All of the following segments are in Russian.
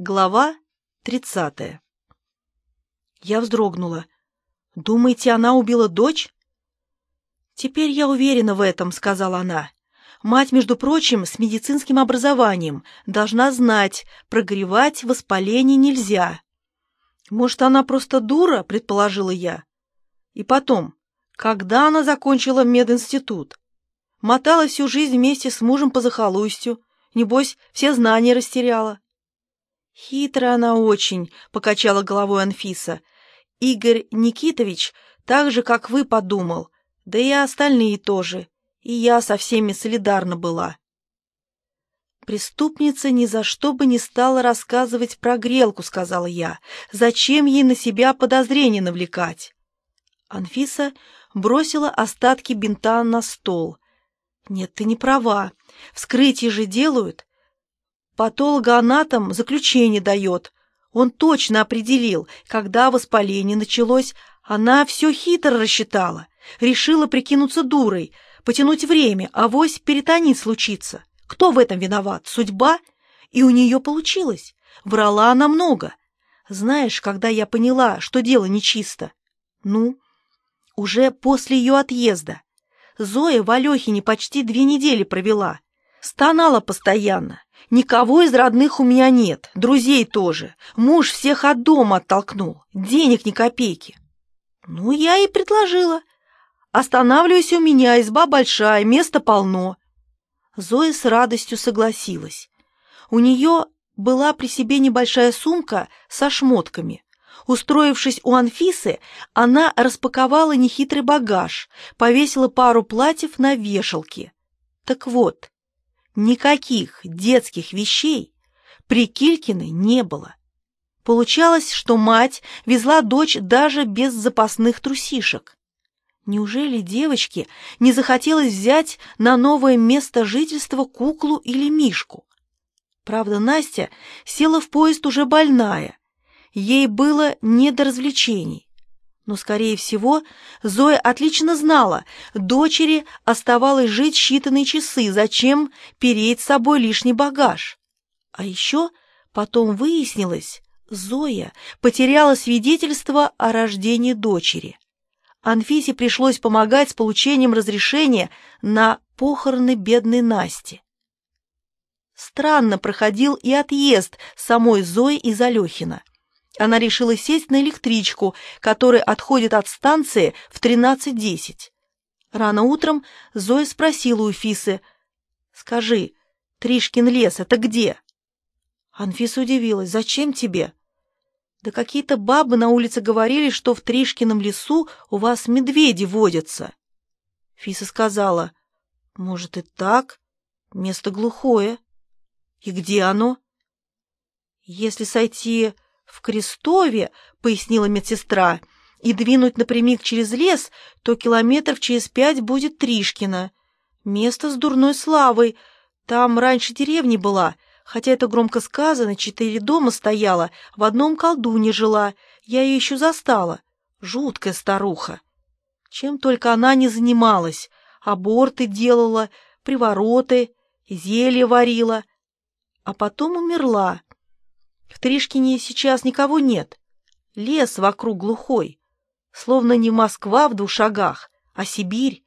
Глава тридцатая Я вздрогнула. «Думаете, она убила дочь?» «Теперь я уверена в этом», — сказала она. «Мать, между прочим, с медицинским образованием, должна знать, прогревать воспаление нельзя». «Может, она просто дура?» — предположила я. «И потом, когда она закончила мединститут? Мотала всю жизнь вместе с мужем по захолустью, небось, все знания растеряла». «Хитрая она очень», — покачала головой Анфиса. «Игорь Никитович так же, как вы, подумал, да и остальные тоже, и я со всеми солидарна была». «Преступница ни за что бы не стала рассказывать про грелку», — сказала я. «Зачем ей на себя подозрения навлекать?» Анфиса бросила остатки бинта на стол. «Нет, ты не права. Вскрытие же делают. Патологоанатом заключение дает. Он точно определил, когда воспаление началось. Она все хитро рассчитала. Решила прикинуться дурой, потянуть время, а вось перитонит случится. Кто в этом виноват? Судьба? И у нее получилось. Врала она много. Знаешь, когда я поняла, что дело нечисто? Ну, уже после ее отъезда. Зоя в Алехине почти две недели провела. Стонала постоянно. Никого из родных у меня нет, друзей тоже. Муж всех от дома оттолкнул, денег ни копейки. Ну, я и предложила. Останавливайся у меня, изба большая, места полно. Зоя с радостью согласилась. У нее была при себе небольшая сумка со шмотками. Устроившись у Анфисы, она распаковала нехитрый багаж, повесила пару платьев на вешалке. Так вот, Никаких детских вещей при Килькиной не было. Получалось, что мать везла дочь даже без запасных трусишек. Неужели девочке не захотелось взять на новое место жительства куклу или мишку? Правда, Настя села в поезд уже больная. Ей было не до развлечений. Но, скорее всего, Зоя отлично знала, дочери оставалось жить считанные часы, зачем переть с собой лишний багаж. А еще потом выяснилось, Зоя потеряла свидетельство о рождении дочери. Анфисе пришлось помогать с получением разрешения на похороны бедной Насти. Странно проходил и отъезд самой Зои из Алехина. Она решила сесть на электричку, которая отходит от станции в 13.10. Рано утром Зоя спросила у Фисы, «Скажи, Тришкин лес — это где?» Анфиса удивилась, «Зачем тебе?» «Да какие-то бабы на улице говорили, что в Тришкином лесу у вас медведи водятся». Фиса сказала, «Может, и так? Место глухое. И где оно?» «Если сойти «В Крестове», — пояснила медсестра, — «и двинуть напрямик через лес, то километров через пять будет Тришкино. Место с дурной славой. Там раньше деревня была, хотя это громко сказано, четыре дома стояла, в одном колдуне жила, я ее еще застала. Жуткая старуха. Чем только она не занималась, аборты делала, привороты, зелье варила, а потом умерла». В Тришкине сейчас никого нет. Лес вокруг глухой, словно не Москва в двух шагах, а Сибирь.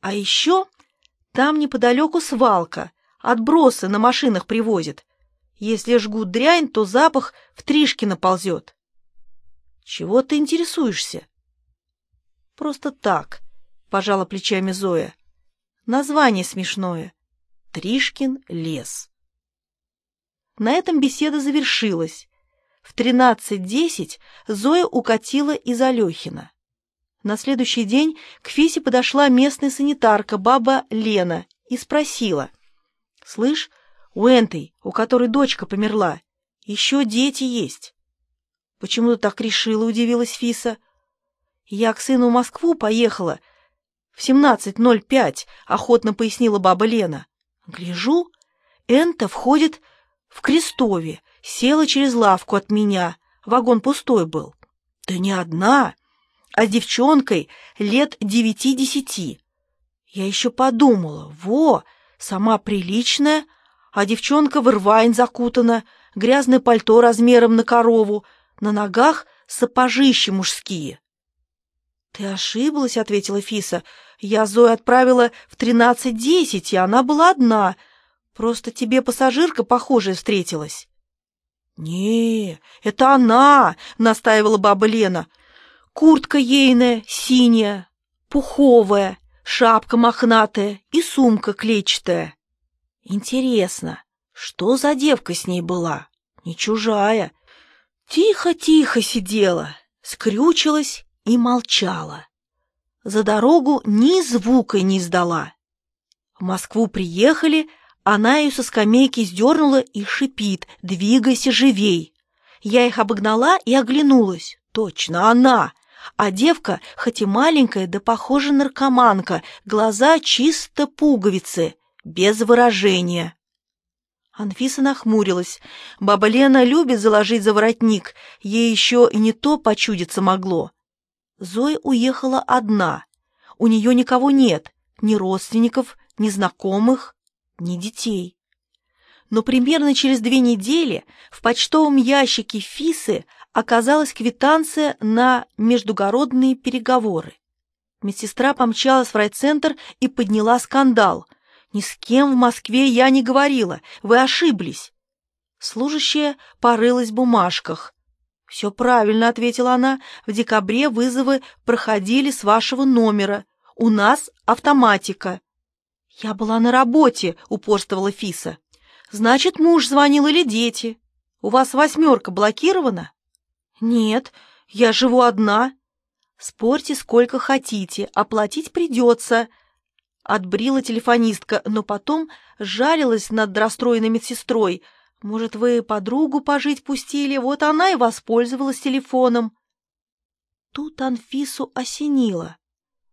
А еще там неподалеку свалка, отбросы на машинах привозят. Если жгут дрянь, то запах в Тришкино ползет. Чего ты интересуешься? Просто так, пожала плечами Зоя. Название смешное. Тришкин лес. На этом беседа завершилась. В 13.10 Зоя укатила из Алехина. На следующий день к Фисе подошла местная санитарка, баба Лена, и спросила. «Слышь, у Энтой, у которой дочка померла, еще дети есть». «Почему ты так решила?» — удивилась Фиса. «Я к сыну в Москву поехала. В 17.05», — охотно пояснила баба Лена. «Гляжу, Энта входит в Крестове, села через лавку от меня, вагон пустой был. Да не одна, а с девчонкой лет девяти-десяти. Я еще подумала, во, сама приличная, а девчонка в рвань закутана, грязное пальто размером на корову, на ногах сапожищи мужские. «Ты ошиблась», — ответила Фиса. «Я Зою отправила в тринадцать десять, и она была одна. Просто тебе пассажирка похожая встретилась». «Не, это она!» — настаивала баба Лена. «Куртка ейная, синяя, пуховая, шапка мохнатая и сумка клетчатая. Интересно, что за девка с ней была? Не чужая. Тихо-тихо сидела, скрючилась и молчала. За дорогу ни звука не издала. В Москву приехали, она ее со скамейки сдернула и шипит «Двигайся живей!». Я их обогнала и оглянулась. Точно, она! А девка, хоть и маленькая, да похожа наркоманка, глаза чисто пуговицы, без выражения. Анфиса нахмурилась. Баба Лена любит заложить за воротник, ей еще и не то почудиться могло. Зоя уехала одна. У нее никого нет, ни родственников, ни знакомых, ни детей. Но примерно через две недели в почтовом ящике Фисы оказалась квитанция на междугородные переговоры. Медсестра помчалась в райцентр и подняла скандал. «Ни с кем в Москве я не говорила, вы ошиблись». Служащая порылась в бумажках. «Все правильно», — ответила она, — «в декабре вызовы проходили с вашего номера. У нас автоматика». «Я была на работе», — упорствовала Фиса. «Значит, муж звонил или дети. У вас восьмерка блокирована?» «Нет, я живу одна». «Спорьте сколько хотите, оплатить придется», — отбрила телефонистка, но потом жалилась над расстроенной медсестрой. «Может, вы подругу пожить пустили, вот она и воспользовалась телефоном». Тут Анфису осенило.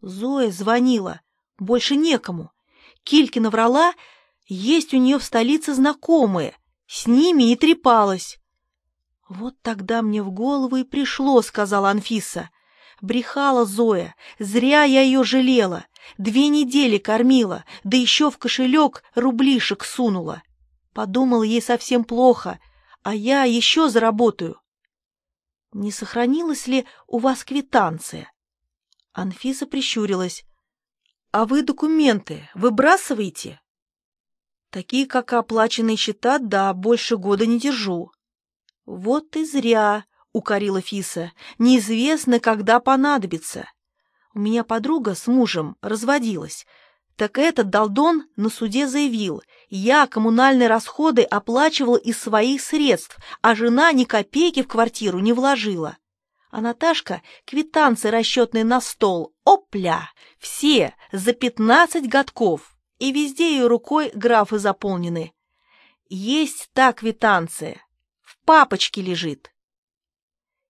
Зоя звонила. Больше некому. Килькина врала, есть у нее в столице знакомые. С ними и трепалась. «Вот тогда мне в голову и пришло», — сказала Анфиса. Брехала Зоя, зря я ее жалела. Две недели кормила, да еще в кошелек рублишек сунула. Подумала, ей совсем плохо, а я еще заработаю. Не сохранилась ли у вас квитанция? Анфиса прищурилась. А вы документы выбрасываете? Такие, как оплаченные счета, да, больше года не держу. «Вот и зря», — укорила Фиса, — «неизвестно, когда понадобится. У меня подруга с мужем разводилась. Так этот Долдон на суде заявил, я коммунальные расходы оплачивала из своих средств, а жена ни копейки в квартиру не вложила. А Наташка квитанции расчетные на стол, опля, все за пятнадцать годков, и везде ее рукой графы заполнены. Есть та квитанция, папочке лежит.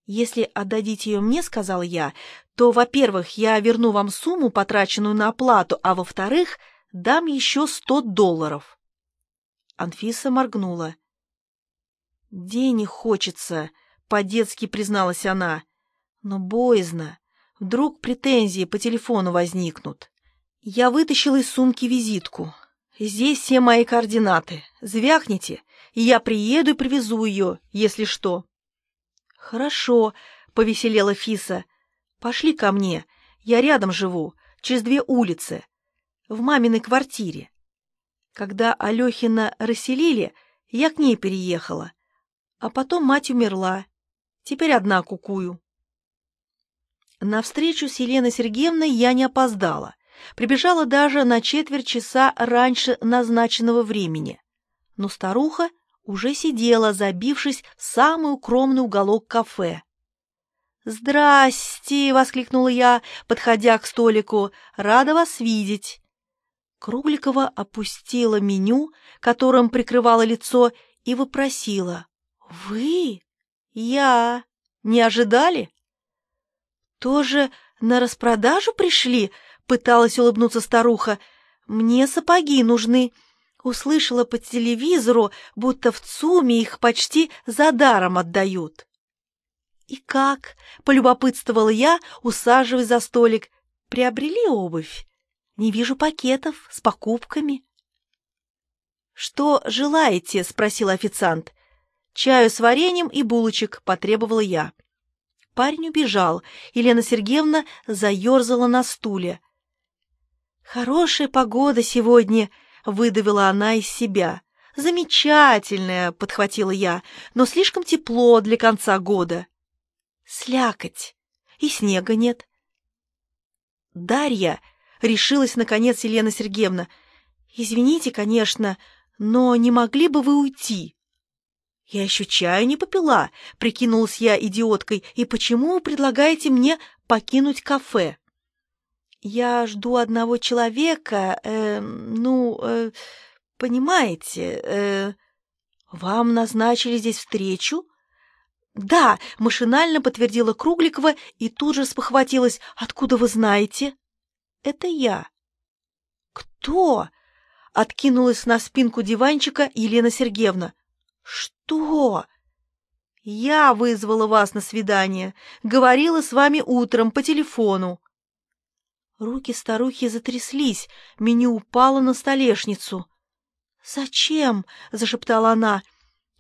Если отдадите ее мне, — сказал я, — то, во-первых, я верну вам сумму, потраченную на оплату, а во-вторых, дам еще сто долларов. Анфиса моргнула. «Денег хочется», — по-детски призналась она. «Но боязно. Вдруг претензии по телефону возникнут». Я вытащила из сумки визитку. «Здесь все мои координаты. Звякните, и я приеду и привезу ее, если что». «Хорошо», — повеселела Фиса. «Пошли ко мне. Я рядом живу, через две улицы, в маминой квартире. Когда Алехина расселили, я к ней переехала. А потом мать умерла. Теперь одна кукую». На встречу с Еленой Сергеевной я не опоздала. Прибежала даже на четверть часа раньше назначенного времени. Но старуха уже сидела, забившись в самый укромный уголок кафе. «Здрасте!» — воскликнула я, подходя к столику. «Рада вас видеть!» Кругликова опустила меню, которым прикрывала лицо, и вопросила. «Вы? Я? Не ожидали?» «Тоже на распродажу пришли?» — пыталась улыбнуться старуха. «Мне сапоги нужны. Услышала по телевизору, будто в ЦУМе их почти за даром отдают. «И как?» — полюбопытствовала я, усаживаясь за столик. «Приобрели обувь? Не вижу пакетов с покупками». «Что желаете?» — спросил официант. «Чаю с вареньем и булочек», — потребовала я. Парень убежал. Елена Сергеевна заерзала на стуле. «Хорошая погода сегодня», — выдавила она из себя. «Замечательная», — подхватила я, — «но слишком тепло для конца года». «Слякоть. И снега нет». «Дарья», — решилась, наконец, Елена Сергеевна, — «извините, конечно, но не могли бы вы уйти?» «Я еще чаю не попила», — прикинулась я идиоткой. «И почему вы предлагаете мне покинуть кафе?» «Я жду одного человека, э, ну, э, понимаете, э, вам назначили здесь встречу?» «Да», — машинально подтвердила Кругликова и тут же спохватилась. «Откуда вы знаете?» «Это я». «Кто?» — откинулась на спинку диванчика Елена Сергеевна. «Что?» «Я вызвала вас на свидание. Говорила с вами утром по телефону». Руки старухи затряслись, меню упало на столешницу. «Зачем?» — зашептала она.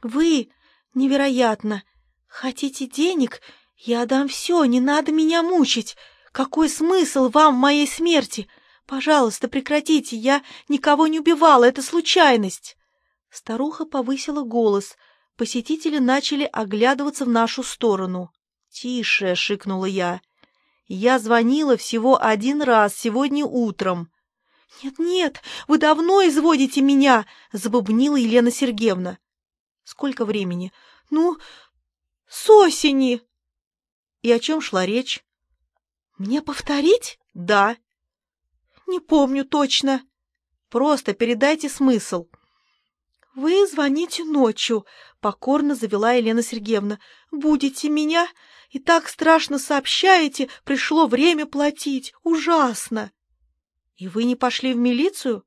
«Вы... Невероятно! Хотите денег? Я дам все, не надо меня мучить. Какой смысл вам в моей смерти? Пожалуйста, прекратите, я никого не убивала, это случайность!» Старуха повысила голос. Посетители начали оглядываться в нашу сторону. «Тише!» — шикнула я. «Я звонила всего один раз сегодня утром». «Нет-нет, вы давно изводите меня!» — забубнила Елена Сергеевна. «Сколько времени?» «Ну, с осени!» «И о чем шла речь?» «Мне повторить?» «Да». «Не помню точно». «Просто передайте смысл». «Вы звоните ночью», — покорно завела Елена Сергеевна. «Будете меня? И так страшно сообщаете, пришло время платить. Ужасно!» «И вы не пошли в милицию?»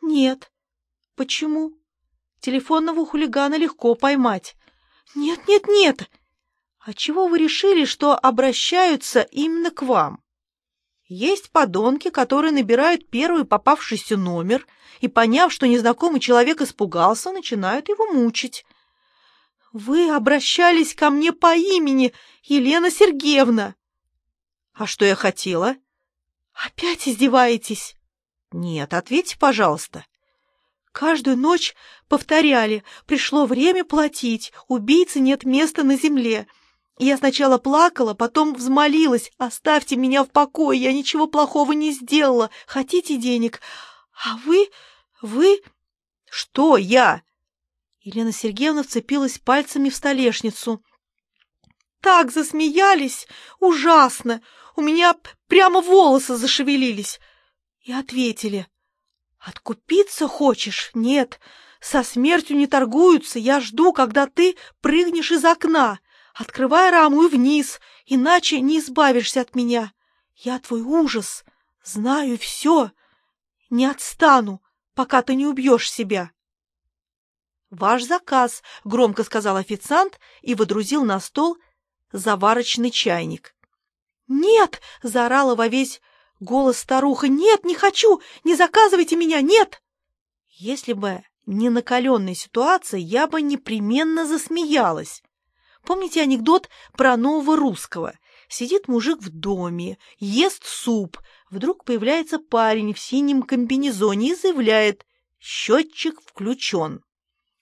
«Нет». «Почему?» «Телефонного хулигана легко поймать». «Нет, нет, нет!» «А чего вы решили, что обращаются именно к вам?» Есть подонки, которые набирают первый попавшийся номер и, поняв, что незнакомый человек испугался, начинают его мучить. «Вы обращались ко мне по имени, Елена Сергеевна!» «А что я хотела?» «Опять издеваетесь?» «Нет, ответьте, пожалуйста». Каждую ночь повторяли «Пришло время платить, убийцы нет места на земле». Я сначала плакала, потом взмолилась. «Оставьте меня в покое, я ничего плохого не сделала. Хотите денег? А вы... вы...» «Что я?» Елена Сергеевна вцепилась пальцами в столешницу. «Так засмеялись! Ужасно! У меня прямо волосы зашевелились!» И ответили. «Откупиться хочешь? Нет, со смертью не торгуются. Я жду, когда ты прыгнешь из окна. Открывай раму и вниз, иначе не избавишься от меня. Я твой ужас, знаю все. Не отстану, пока ты не убьешь себя. «Ваш заказ», — громко сказал официант и водрузил на стол заварочный чайник. «Нет!» — заорала во весь голос старуха. «Нет, не хочу! Не заказывайте меня! Нет!» Если бы не накаленная ситуация, я бы непременно засмеялась. Помните анекдот про нового русского? Сидит мужик в доме, ест суп. Вдруг появляется парень в синем комбинезоне и заявляет «Счетчик включен».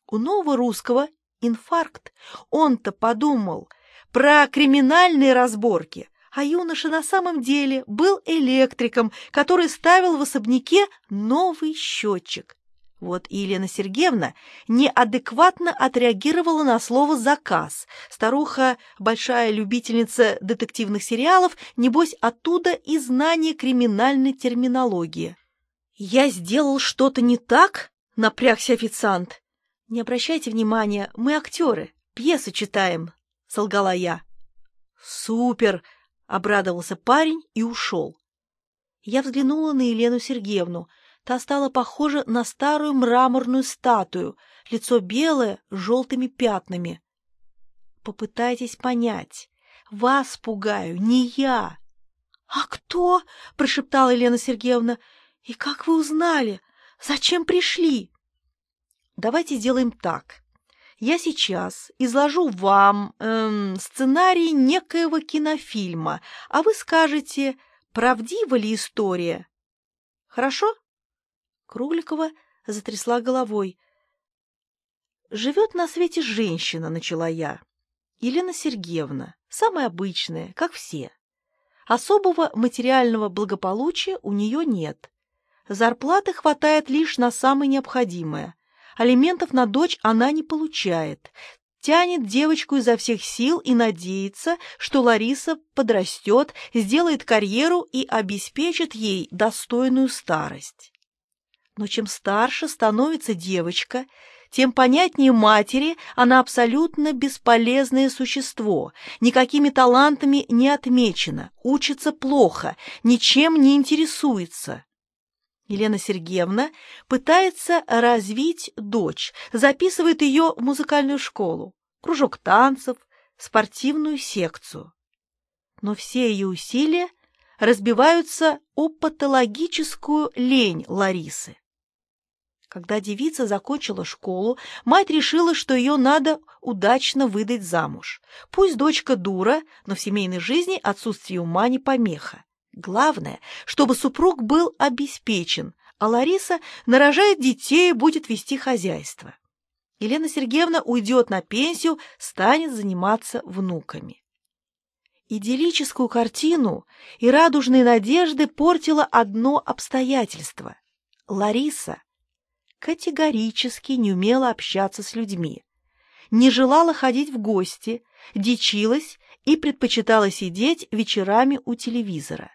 У нового русского инфаркт. Он-то подумал про криминальные разборки, а юноша на самом деле был электриком, который ставил в особняке новый счетчик. Вот и Елена Сергеевна неадекватно отреагировала на слово «заказ». Старуха, большая любительница детективных сериалов, небось, оттуда и знание криминальной терминологии. «Я сделал что-то не так?» — напрягся официант. «Не обращайте внимания, мы актеры, пьесы читаем», — солгала я. «Супер!» — обрадовался парень и ушел. Я взглянула на Елену Сергеевну — Та стала похожа на старую мраморную статую, лицо белое с желтыми пятнами. Попытайтесь понять. Вас пугаю, не я. — А кто? — прошептала Елена Сергеевна. — И как вы узнали? Зачем пришли? — Давайте сделаем так. я сейчас изложу вам эм, сценарий некоего кинофильма, а вы скажете, правдива ли история. Хорошо? Кругликова затрясла головой. «Живет на свете женщина», — начала я. Елена Сергеевна, самая обычная, как все. Особого материального благополучия у нее нет. Зарплаты хватает лишь на самое необходимое. Алиментов на дочь она не получает. Тянет девочку изо всех сил и надеется, что Лариса подрастет, сделает карьеру и обеспечит ей достойную старость. Но чем старше становится девочка, тем понятнее матери она абсолютно бесполезное существо, никакими талантами не отмечена, учится плохо, ничем не интересуется. Елена Сергеевна пытается развить дочь, записывает ее в музыкальную школу, кружок танцев, спортивную секцию. Но все ее усилия разбиваются о патологическую лень Ларисы. Когда девица закончила школу, мать решила, что ее надо удачно выдать замуж. Пусть дочка дура, но в семейной жизни отсутствие ума не помеха. Главное, чтобы супруг был обеспечен, а Лариса нарожает детей и будет вести хозяйство. Елена Сергеевна уйдет на пенсию, станет заниматься внуками. Идиллическую картину и радужные надежды портило одно обстоятельство. Лариса категорически не умела общаться с людьми, не желала ходить в гости, дичилась и предпочитала сидеть вечерами у телевизора.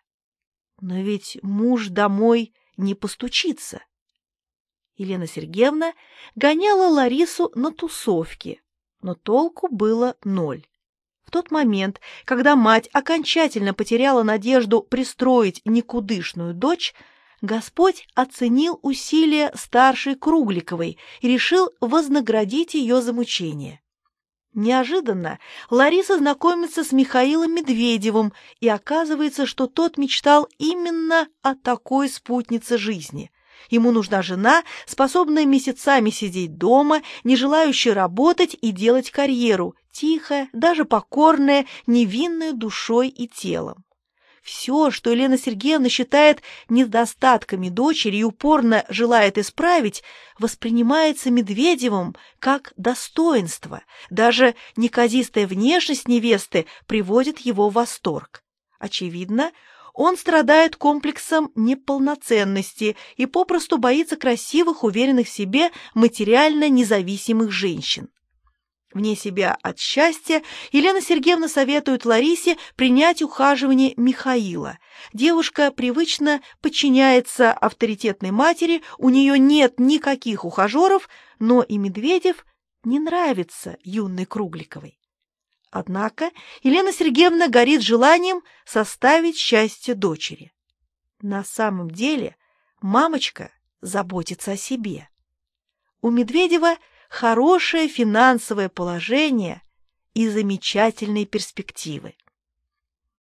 Но ведь муж домой не постучится. Елена Сергеевна гоняла Ларису на тусовки, но толку было ноль. В тот момент, когда мать окончательно потеряла надежду пристроить никудышную дочь, Господь оценил усилия старшей Кругликовой и решил вознаградить ее за мучение. Неожиданно Лариса знакомится с Михаилом Медведевым, и оказывается, что тот мечтал именно о такой спутнице жизни. Ему нужна жена, способная месяцами сидеть дома, не желающая работать и делать карьеру, тихая, даже покорная, невинная душой и телом. Все, что Елена Сергеевна считает недостатками дочери и упорно желает исправить, воспринимается Медведевым как достоинство. Даже неказистая внешность невесты приводит его в восторг. Очевидно, он страдает комплексом неполноценности и попросту боится красивых, уверенных в себе, материально независимых женщин. Вне себя от счастья Елена Сергеевна советует Ларисе принять ухаживание Михаила. Девушка привычно подчиняется авторитетной матери, у нее нет никаких ухажеров, но и Медведев не нравится юной Кругликовой. Однако Елена Сергеевна горит желанием составить счастье дочери. На самом деле мамочка заботится о себе. У Медведева – хорошее финансовое положение и замечательные перспективы.